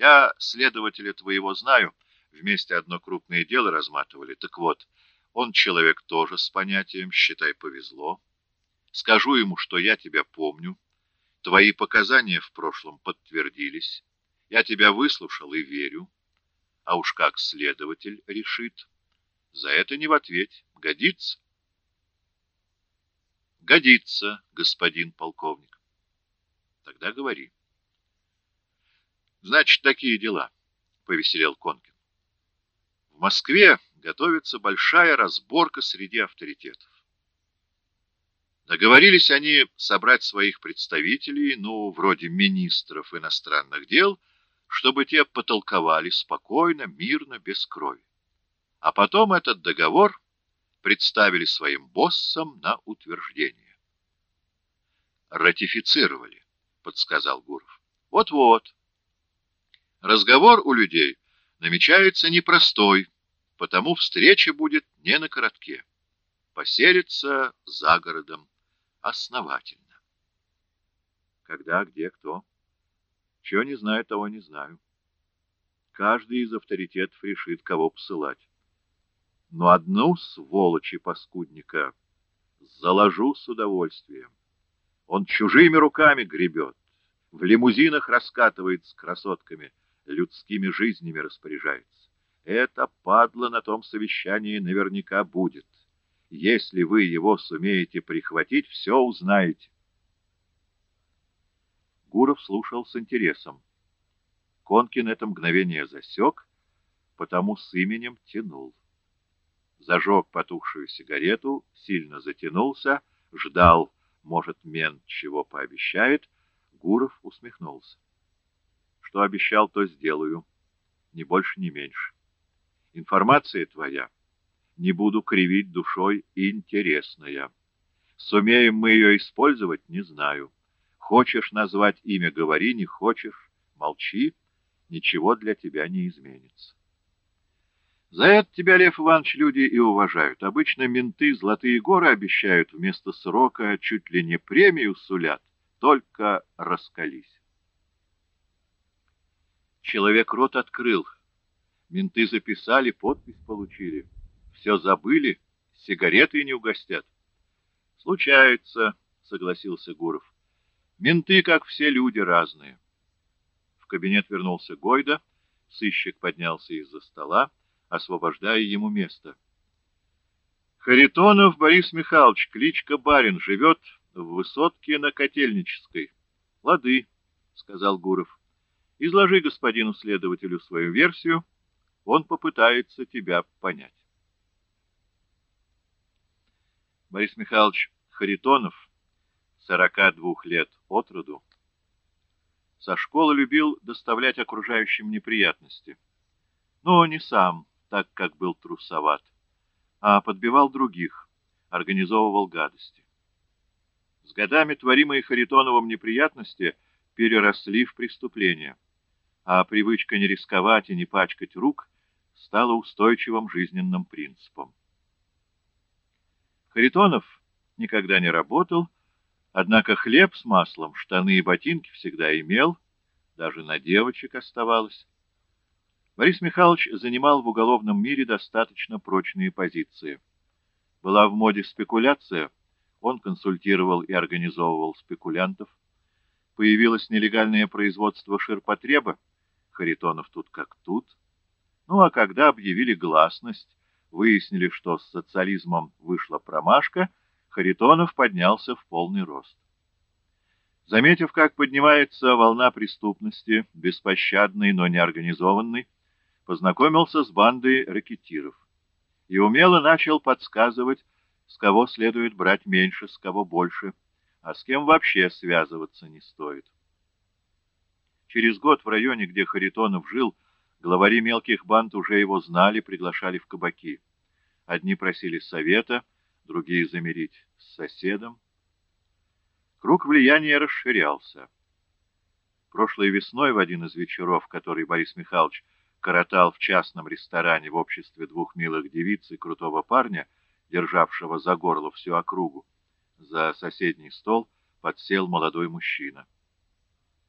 Я следователя твоего знаю, вместе одно крупное дело разматывали. Так вот, он человек тоже с понятием, считай, повезло. Скажу ему, что я тебя помню. Твои показания в прошлом подтвердились. Я тебя выслушал и верю. А уж как следователь решит. За это не в ответ. Годится? Годится, господин полковник. Тогда говори. Значит, такие дела, повеселел Конкин. В Москве готовится большая разборка среди авторитетов. Договорились они собрать своих представителей, ну, вроде министров иностранных дел, чтобы те потолковали спокойно, мирно, без крови. А потом этот договор представили своим боссам на утверждение. «Ратифицировали», — подсказал Гуров. «Вот-вот. Разговор у людей намечается непростой, потому встреча будет не на коротке. Поселится за городом основательно. Когда, где, кто? Чего не знаю, того не знаю. Каждый из авторитетов решит, кого посылать. Но одну сволочи паскудника заложу с удовольствием. Он чужими руками гребет, в лимузинах раскатывает с красотками, людскими жизнями распоряжается. Это падла на том совещании наверняка будет. Если вы его сумеете прихватить, все узнаете. Гуров слушал с интересом. Конкин это мгновение засек, потому с именем тянул. Зажег потухшую сигарету, сильно затянулся, ждал, может, мент чего пообещает. Гуров усмехнулся. Что обещал, то сделаю. Ни больше, ни меньше. Информация твоя, не буду кривить душой, интересная. Сумеем мы ее использовать, не знаю. Хочешь назвать имя, говори, не хочешь, молчи, ничего для тебя не изменится. За это тебя, Лев Иванович, люди и уважают. Обычно менты золотые горы обещают, вместо срока чуть ли не премию сулят, только раскались. Человек рот открыл — Менты записали, подпись получили. Все забыли, сигареты не угостят. Случается, согласился Гуров. Менты, как все люди, разные. В кабинет вернулся Гойда, сыщик поднялся из-за стола, освобождая ему место. Харитонов Борис Михайлович, кличка Барин, живет в высотке на Котельнической. — Лады, — сказал Гуров. — Изложи господину следователю свою версию, — он попытается тебя понять. Борис Михайлович Харитонов, 42 лет от роду, со школы любил доставлять окружающим неприятности. Но не сам, так как был трусоват, а подбивал других, организовывал гадости. С годами творимые Харитоновым неприятности переросли в преступления а привычка не рисковать и не пачкать рук стала устойчивым жизненным принципом. Харитонов никогда не работал, однако хлеб с маслом, штаны и ботинки всегда имел, даже на девочек оставалось. Борис Михайлович занимал в уголовном мире достаточно прочные позиции. Была в моде спекуляция, он консультировал и организовывал спекулянтов. Появилось нелегальное производство ширпотреба, Харитонов тут как тут. Ну а когда объявили гласность, выяснили, что с социализмом вышла промашка, Харитонов поднялся в полный рост. Заметив, как поднимается волна преступности, беспощадной, но не организованной, познакомился с бандой ракетиров и умело начал подсказывать, с кого следует брать меньше, с кого больше, а с кем вообще связываться не стоит. Через год в районе, где Харитонов жил, главари мелких банд уже его знали, приглашали в кабаки. Одни просили совета, другие замерить с соседом. Круг влияния расширялся. Прошлой весной в один из вечеров, который Борис Михайлович коротал в частном ресторане в обществе двух милых девиц и крутого парня, державшего за горло всю округу, за соседний стол подсел молодой мужчина.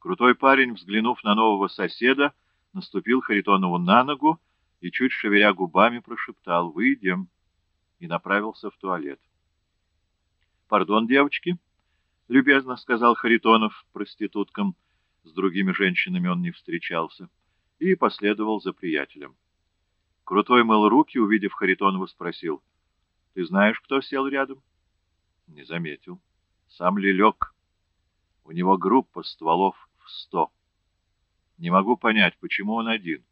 Крутой парень, взглянув на нового соседа, наступил Харитонову на ногу и, чуть шевеля губами, прошептал «Выйдем» и направился в туалет. «Пардон, девочки», — любезно сказал Харитонов проституткам, с другими женщинами он не встречался, и последовал за приятелем. Крутой мыл руки, увидев Харитонова, спросил, «Ты знаешь, кто сел рядом?» «Не заметил. Сам Лелек. У него группа стволов в сто». Не могу понять, почему он один.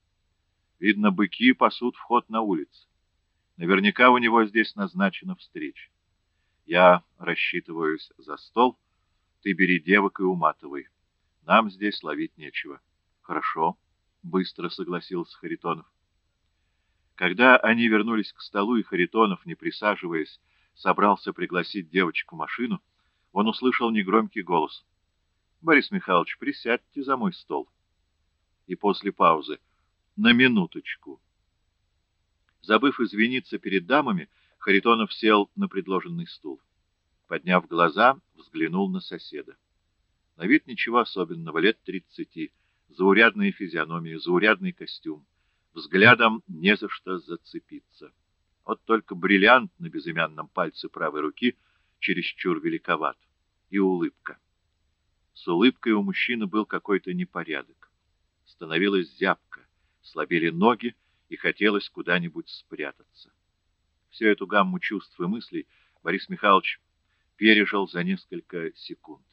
Видно, быки пасут вход на улице. Наверняка у него здесь назначена встреча. Я рассчитываюсь за стол, ты бери девок и уматывай. Нам здесь ловить нечего. Хорошо, быстро согласился Харитонов. Когда они вернулись к столу, и Харитонов, не присаживаясь, собрался пригласить девочку в машину, он услышал негромкий голос. — Борис Михайлович, присядьте за мой стол и после паузы «на минуточку». Забыв извиниться перед дамами, Харитонов сел на предложенный стул. Подняв глаза, взглянул на соседа. На вид ничего особенного, лет тридцати, заурядная физиономия, заурядный костюм. Взглядом не за что зацепиться. Вот только бриллиант на безымянном пальце правой руки чересчур великоват. И улыбка. С улыбкой у мужчины был какой-то непорядок становилась зябко, слабели ноги и хотелось куда-нибудь спрятаться. Всю эту гамму чувств и мыслей Борис Михайлович пережил за несколько секунд.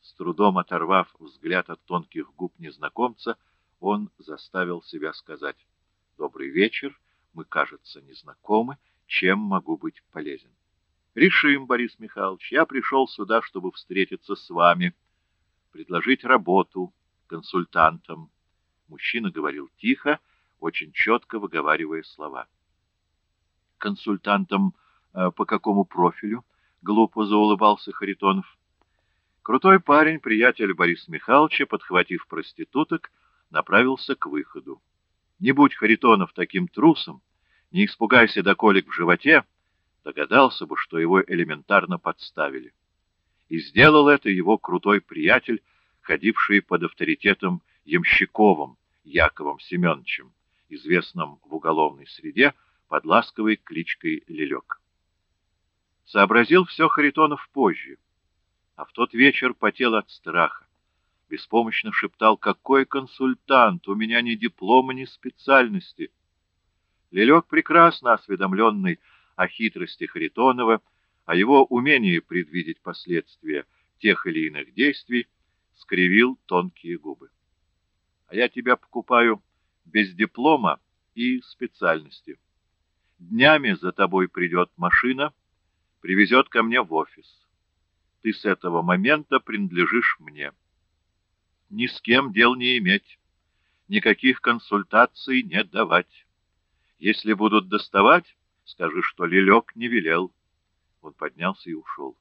С трудом оторвав взгляд от тонких губ незнакомца, он заставил себя сказать «Добрый вечер, мы, кажется, незнакомы, чем могу быть полезен?» «Решим, Борис Михайлович, я пришел сюда, чтобы встретиться с вами, предложить работу консультантам». Мужчина говорил тихо, очень четко выговаривая слова. «Консультантом э, по какому профилю?» — глупо заулыбался Харитонов. Крутой парень, приятель Бориса Михайловича, подхватив проституток, направился к выходу. Не будь Харитонов таким трусом, не испугайся до колик в животе, догадался бы, что его элементарно подставили. И сделал это его крутой приятель, ходивший под авторитетом Ямщиковым, Яковом Семеновичем, известным в уголовной среде под ласковой кличкой Лелек. Сообразил все Харитонов позже, а в тот вечер потел от страха. Беспомощно шептал, какой консультант, у меня ни диплома, ни специальности. Лелек, прекрасно осведомленный о хитрости Харитонова, о его умении предвидеть последствия тех или иных действий, скривил тонкие губы а я тебя покупаю без диплома и специальности. Днями за тобой придет машина, привезет ко мне в офис. Ты с этого момента принадлежишь мне. Ни с кем дел не иметь, никаких консультаций не давать. Если будут доставать, скажи, что Лилек не велел. Он поднялся и ушел.